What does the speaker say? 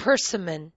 persimmon.